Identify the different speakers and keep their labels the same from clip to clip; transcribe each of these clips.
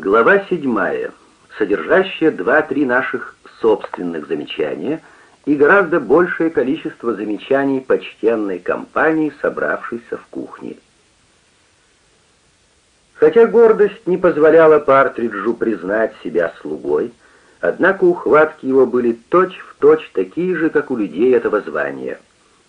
Speaker 1: Глава 7, содержащая два-три наших собственных замечания и гораздо большее количество замечаний почтенной компании, собравшейся в кухне. Хотя гордость не позволяла Партриджу признать себя слугой, однако ухватки его были точь-в-точь точь такие же, как у людей этого звания.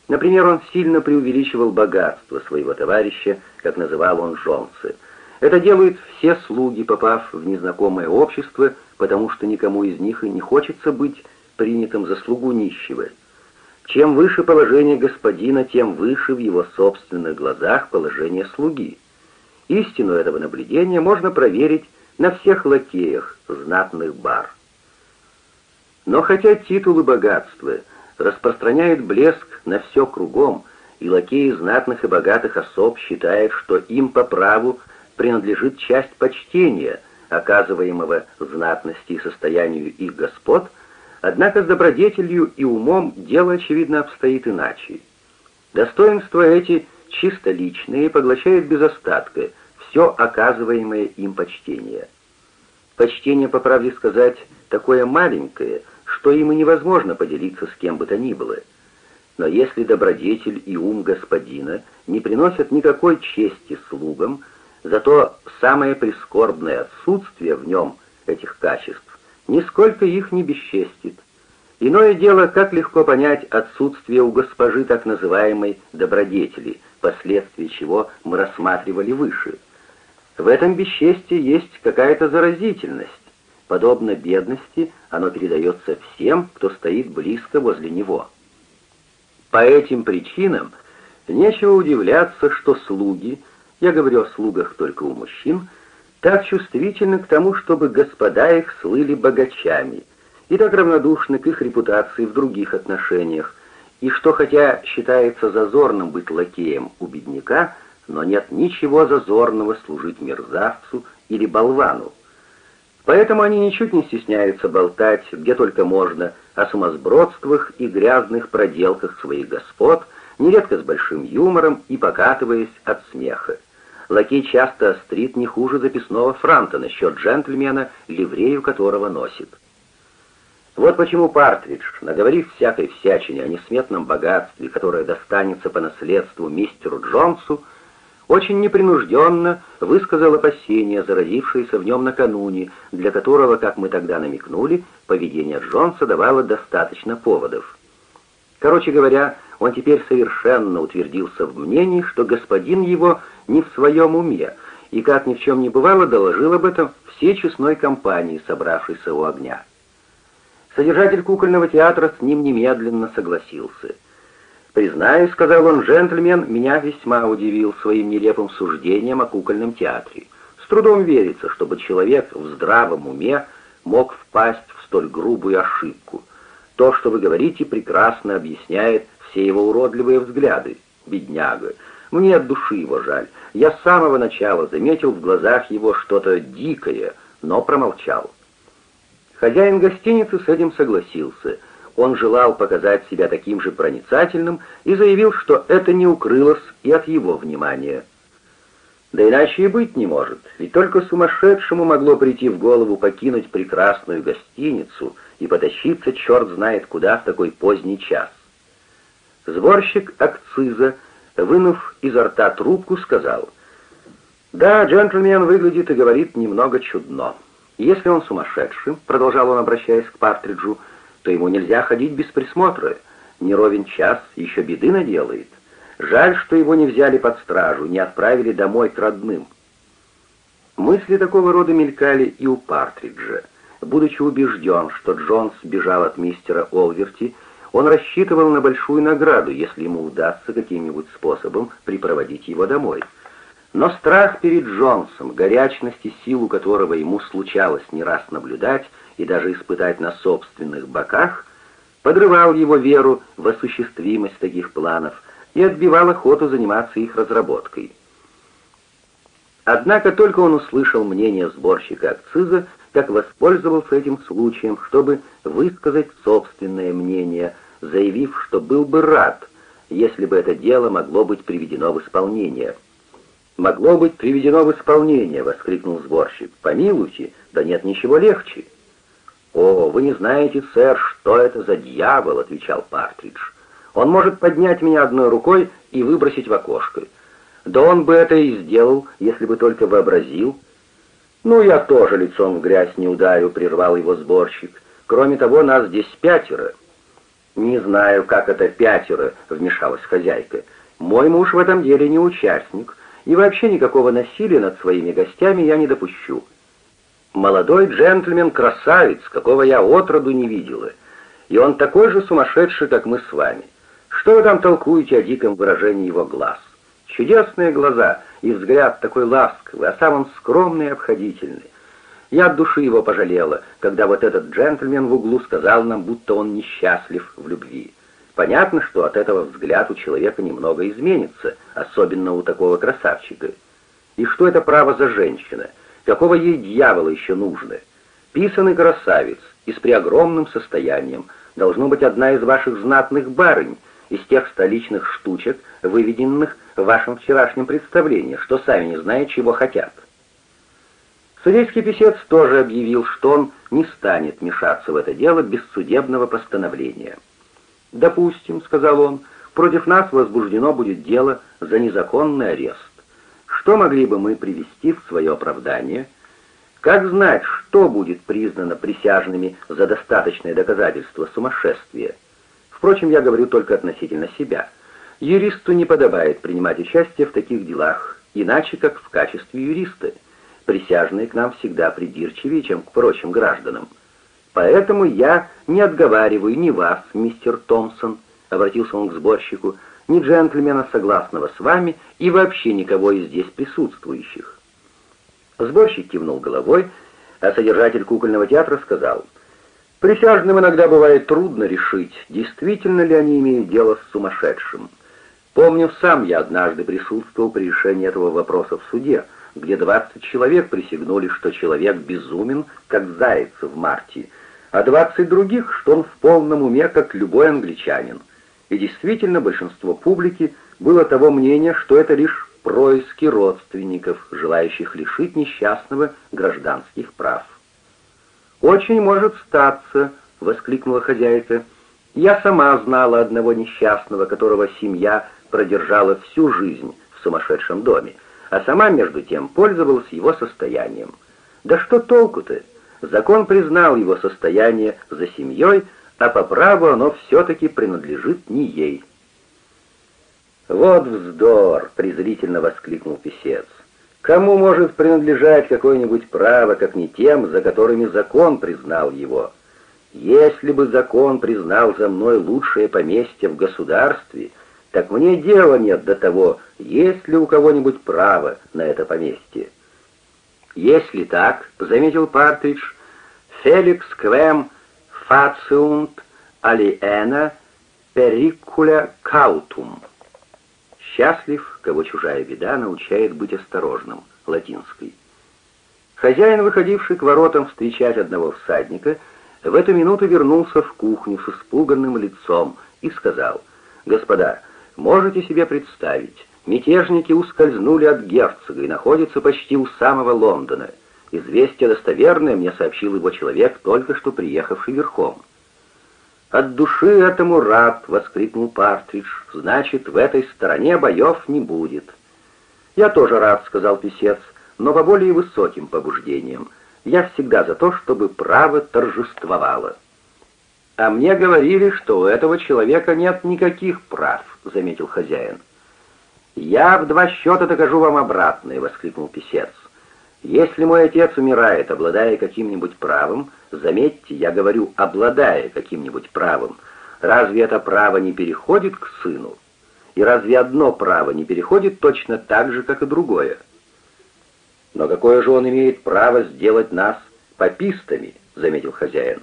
Speaker 1: Например, он сильно преувеличивал богатство своего товарища, как называл он Джонсы — это делают все слуги, попав в незнакомое общество, потому что никому из них и не хочется быть принятым за слугу нищего. Чем выше положение господина, тем выше в его собственных глазах положение слуги. Истину этого наблюдения можно проверить на всех лакеях знатных бар. Но хотя титулы богатства распространяют блеск на все кругом, и лакеи знатных и богатых особ считают, что им по праву принадлежит часть почтения, оказываемого знатности и состоянию их господ, однако с добродетелью и умом дело, очевидно, обстоит иначе. Достоинства эти чисто личные поглощают без остатка все оказываемое им почтение. Почтение, по правде сказать, такое маленькое, что им и невозможно поделиться с кем бы то ни было. Но если добродетель и ум господина не приносят никакой чести слугам, Зато самое прискорбное отсутствие в нем этих качеств нисколько их не бесчестит. Иное дело, как легко понять отсутствие у госпожи так называемой добродетели, последствия чего мы рассматривали выше. В этом бесчестии есть какая-то заразительность. Подобно бедности, оно передается всем, кто стоит близко возле него. По этим причинам нечего удивляться, что слуги, я говорю о слугах только у мужчин, так чувствительны к тому, чтобы господа их слыли богачами, и так равнодушны к их репутации в других отношениях, и что хотя считается зазорным быть лакеем у бедняка, но нет ничего зазорного служить мерзавцу или болвану. Поэтому они ничуть не стесняются болтать, где только можно, о сумасбродствах и грязных проделках своих господ, нередко с большим юмором и покатываясь от смеха. Лакей часто острит не хуже записного франта насчет джентльмена, ливрею которого носит. Вот почему Партридж, наговорив всякой всячине о несметном богатстве, которое достанется по наследству мистеру Джонсу, очень непринужденно высказал опасения, заразившиеся в нем накануне, для которого, как мы тогда намекнули, поведение Джонса давало достаточно поводов. Короче говоря, он теперь совершенно утвердился в мнении, что господин его не в своем уме, и, как ни в чем не бывало, доложил об этом всей честной компании, собравшейся у огня. Содержатель кукольного театра с ним немедленно согласился. «Признаюсь, — сказал он, — джентльмен меня весьма удивил своим нелепым суждением о кукольном театре. С трудом верится, чтобы человек в здравом уме мог впасть в столь грубую ошибку. То, что вы говорите, прекрасно объясняет все его уродливые взгляды. Бедняга, мне от души его жаль. Я с самого начала заметил в глазах его что-то дикое, но промолчал. Хозяин гостиницы с этим согласился. Он желал показать себя таким же проницательным и заявил, что это не укрылось и от его внимания. Да иначе и быть не может, ведь только сумасшедшему могло прийти в голову покинуть прекрасную гостиницу и потащиться черт знает куда в такой поздний час. Сборщик акциза вынув изо рта трубку, сказал, «Да, джентльмен выглядит и говорит немного чудно. Если он сумасшедший, — продолжал он, обращаясь к Партриджу, — то ему нельзя ходить без присмотра. Не ровен час, еще беды наделает. Жаль, что его не взяли под стражу, не отправили домой к родным». Мысли такого рода мелькали и у Партриджа. Будучи убежден, что Джонс бежал от мистера Олверти, — он рассчитывал на большую награду, если ему удастся каким-нибудь способом припроводить его домой. Но страх перед Джонсом, горячность и силу которого ему случалось не раз наблюдать и даже испытать на собственных боках, подрывал его веру в осуществимость таких планов и отбивал охоту заниматься их разработкой. Однако только он услышал мнение сборщика акциза, как воспользовался этим случаем, чтобы высказать собственное мнение, заявив, что был бы рад, если бы это дело могло быть приведено в исполнение. могло быть приведено в исполнение», — воскликнул сборщик. «Помилуйте, да нет ничего легче». «О, вы не знаете, сэр, что это за дьявол», — отвечал Партридж. «Он может поднять меня одной рукой и выбросить в окошко. Да он бы это и сделал, если бы только вообразил». «Ну, я тоже лицом в грязь не ударю», — прервал его сборщик. «Кроме того, нас здесь пятеро». «Не знаю, как это пятеро», — вмешалась хозяйка. «Мой муж в этом деле не участник, и вообще никакого насилия над своими гостями я не допущу. Молодой джентльмен красавец, какого я отроду не видела, и он такой же сумасшедший, как мы с вами. Что вы там толкуете о диком выражении его глаз? Чудесные глаза и взгляд такой ласковый, а сам он скромный и обходительный. Я от души его пожалела, когда вот этот джентльмен в углу сказал нам, будто он несчастлив в любви. Понятно, что от этого взгляд у человека немного изменится, особенно у такого красавчика. И что это право за женщина? Какого ей дьявола еще нужно? Писанный красавец и с преогромным состоянием. Должно быть одна из ваших знатных барынь, из тех столичных штучек, выведенных в вашем вчерашнем представлении, что сами не знают, чего хотят. Судейский писец тоже объявил, что он не станет мешаться в это дело без судебного постановления. «Допустим», — сказал он, — «против нас возбуждено будет дело за незаконный арест. Что могли бы мы привести в свое оправдание? Как знать, что будет признано присяжными за достаточное доказательство сумасшествия? Впрочем, я говорю только относительно себя. Юристу не подобает принимать участие в таких делах, иначе как в качестве юриста. Присяжные к нам всегда придирчивее, чем к прочим гражданам. Поэтому я не отговариваю ни вас, мистер Томпсон, обратился он к сборщику, ни джентльмена, согласного с вами, и вообще никого из здесь присутствующих. Сборщик кивнул головой, а содержатель кукольного театра сказал, «Присяжным иногда бывает трудно решить, действительно ли они имеют дело с сумасшедшим. Помню, сам я однажды присутствовал при решении этого вопроса в суде, где 20 человек присягнули, что человек безумен, как заяц в марте, а 20 других, что он в полном уме, как любой англичанин. И действительно, большинство публики было того мнения, что это лишь происки родственников, желающих лишить несчастного гражданских прав. «Очень может статься», — воскликнула хозяйка. «Я сама знала одного несчастного, которого семья продержала всю жизнь в сумасшедшем доме, а сама, между тем, пользовалась его состоянием. Да что толку-то? Закон признал его состояние за семьей, а по праву оно все-таки принадлежит не ей. «Вот вздор!» — презрительно воскликнул писец. «Кому может принадлежать какое-нибудь право, как не тем, за которыми закон признал его? Если бы закон признал за мной лучшее поместье в государстве, так мне дела нет до того, есть ли у кого-нибудь право на это поместье. Если так, заметил Партридж, Феликс Квем фациунт алиэна перикуля каутум. Счастлив, кого чужая беда научает быть осторожным, латинский. Хозяин, выходивший к воротам встречать одного всадника, в эту минуту вернулся в кухню с испуганным лицом и сказал, «Господа, Можете себе представить, мятежники ускользнули от герцога и находятся почти у самого Лондона. Известие достоверное мне сообщил его человек, только что приехавший верхом. «От души этому раб!» — воскликнул Партридж. «Значит, в этой стороне боев не будет». «Я тоже рад», — сказал писец, — «но по более высоким побуждениям. Я всегда за то, чтобы право торжествовало». «А мне говорили, что у этого человека нет никаких прав», — заметил хозяин. «Я в два счета докажу вам обратное», — воскликнул писец. «Если мой отец умирает, обладая каким-нибудь правом, заметьте, я говорю, обладая каким-нибудь правом, разве это право не переходит к сыну? И разве одно право не переходит точно так же, как и другое? Но какое же он имеет право сделать нас попистами?» — заметил хозяин.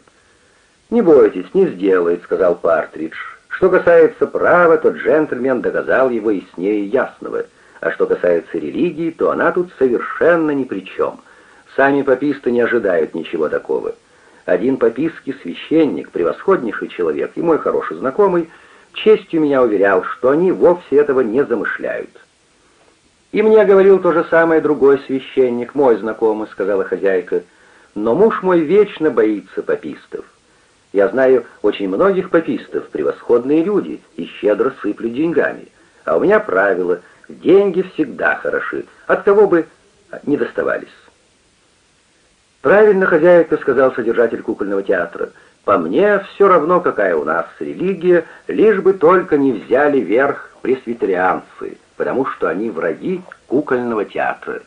Speaker 1: «Не бойтесь, не сделает», — сказал Партридж. «Что касается права, то джентльмен доказал его яснее ясного, а что касается религии, то она тут совершенно ни при чем. Сами пописты не ожидают ничего такого. Один попистский священник, превосходнейший человек и мой хороший знакомый, честью меня уверял, что они вовсе этого не замышляют». «И мне говорил то же самое другой священник, мой знакомый», — сказала хозяйка. «Но муж мой вечно боится попистов. Я знаю очень многих попистов, превосходные люди, и щедро сыплют деньгами. А у меня правило — деньги всегда хороши, от кого бы не доставались». «Правильно, хозяйка», — сказал содержатель кукольного театра. «По мне, все равно, какая у нас религия, лишь бы только не взяли верх пресвитерианцы» потому что они враги кукольного театра.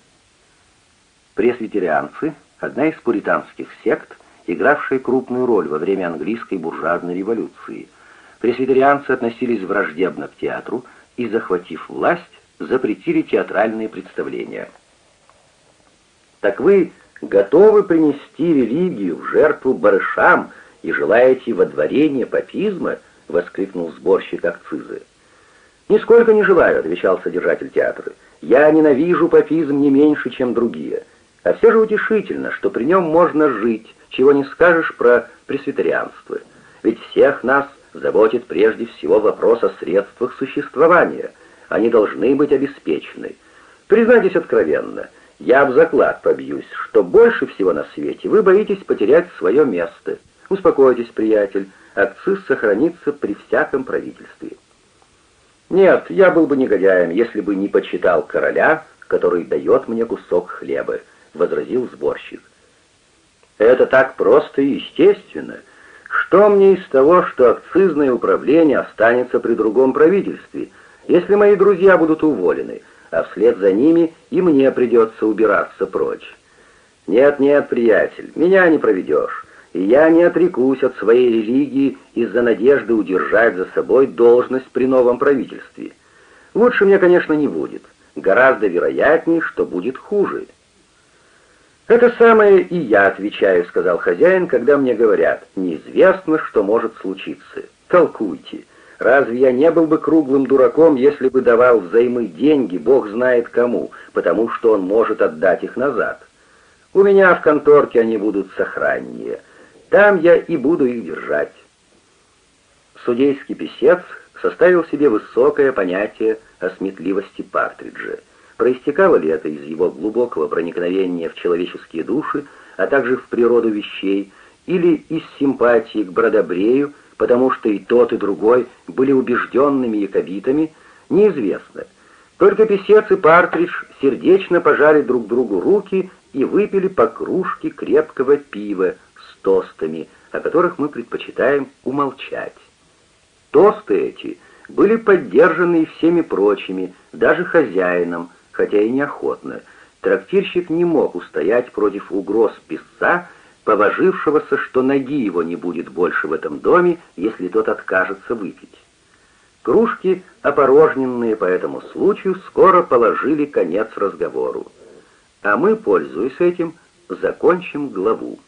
Speaker 1: Пресвитерианцы — одна из пуританских сект, игравшая крупную роль во время английской буржуазной революции. Пресвитерианцы относились враждебно к театру и, захватив власть, запретили театральные представления. «Так вы готовы принести религию в жертву барышам и желаете водворения папизма?» — воскликнул сборщик акцизы. «Нисколько не желаю», — отвечал содержатель театра. «Я ненавижу папизм не меньше, чем другие. А все же утешительно, что при нем можно жить, чего не скажешь про пресвитерианство. Ведь всех нас заботит прежде всего вопрос о средствах существования. Они должны быть обеспечены. Признайтесь откровенно, я в заклад побьюсь, что больше всего на свете вы боитесь потерять свое место. Успокойтесь, приятель, акциз сохранится при всяком правительстве». Нет, я был бы негодяем, если бы не почитал короля, который дает мне кусок хлеба, возразил сборщик. Это так просто и естественно. Что мне из того, что акцизное управление останется при другом правительстве, если мои друзья будут уволены, а вслед за ними и мне придется убираться прочь? Нет, нет, приятель, меня не проведешь и я не отрекусь от своей религии из-за надежды удержать за собой должность при новом правительстве. Лучше мне, конечно, не будет. Гораздо вероятнее, что будет хуже. «Это самое и я отвечаю», — сказал хозяин, когда мне говорят, «неизвестно, что может случиться. Толкуйте. Разве я не был бы круглым дураком, если бы давал взаймы деньги, бог знает кому, потому что он может отдать их назад? У меня в конторке они будут сохраннее». Там я и буду их держать. Судейский писец составил себе высокое понятие о сметливости Партриджа. Проистекало ли это из его глубокого проникновения в человеческие души, а также в природу вещей, или из симпатии к Бродобрею, потому что и тот, и другой были убежденными якобитами, неизвестно. Только писец и Партридж сердечно пожали друг другу руки и выпили по кружке крепкого пива, тостами, о которых мы предпочитаем умолчать. Тосты эти были поддержаны и всеми прочими, даже хозяином, хотя и неохотно. Трактирщик не мог устоять против угроз писца, поважившегося, что ноги его не будет больше в этом доме, если тот откажется выпить. Кружки, опорожненные по этому случаю, скоро положили конец разговору. А мы, пользуясь этим, закончим главу.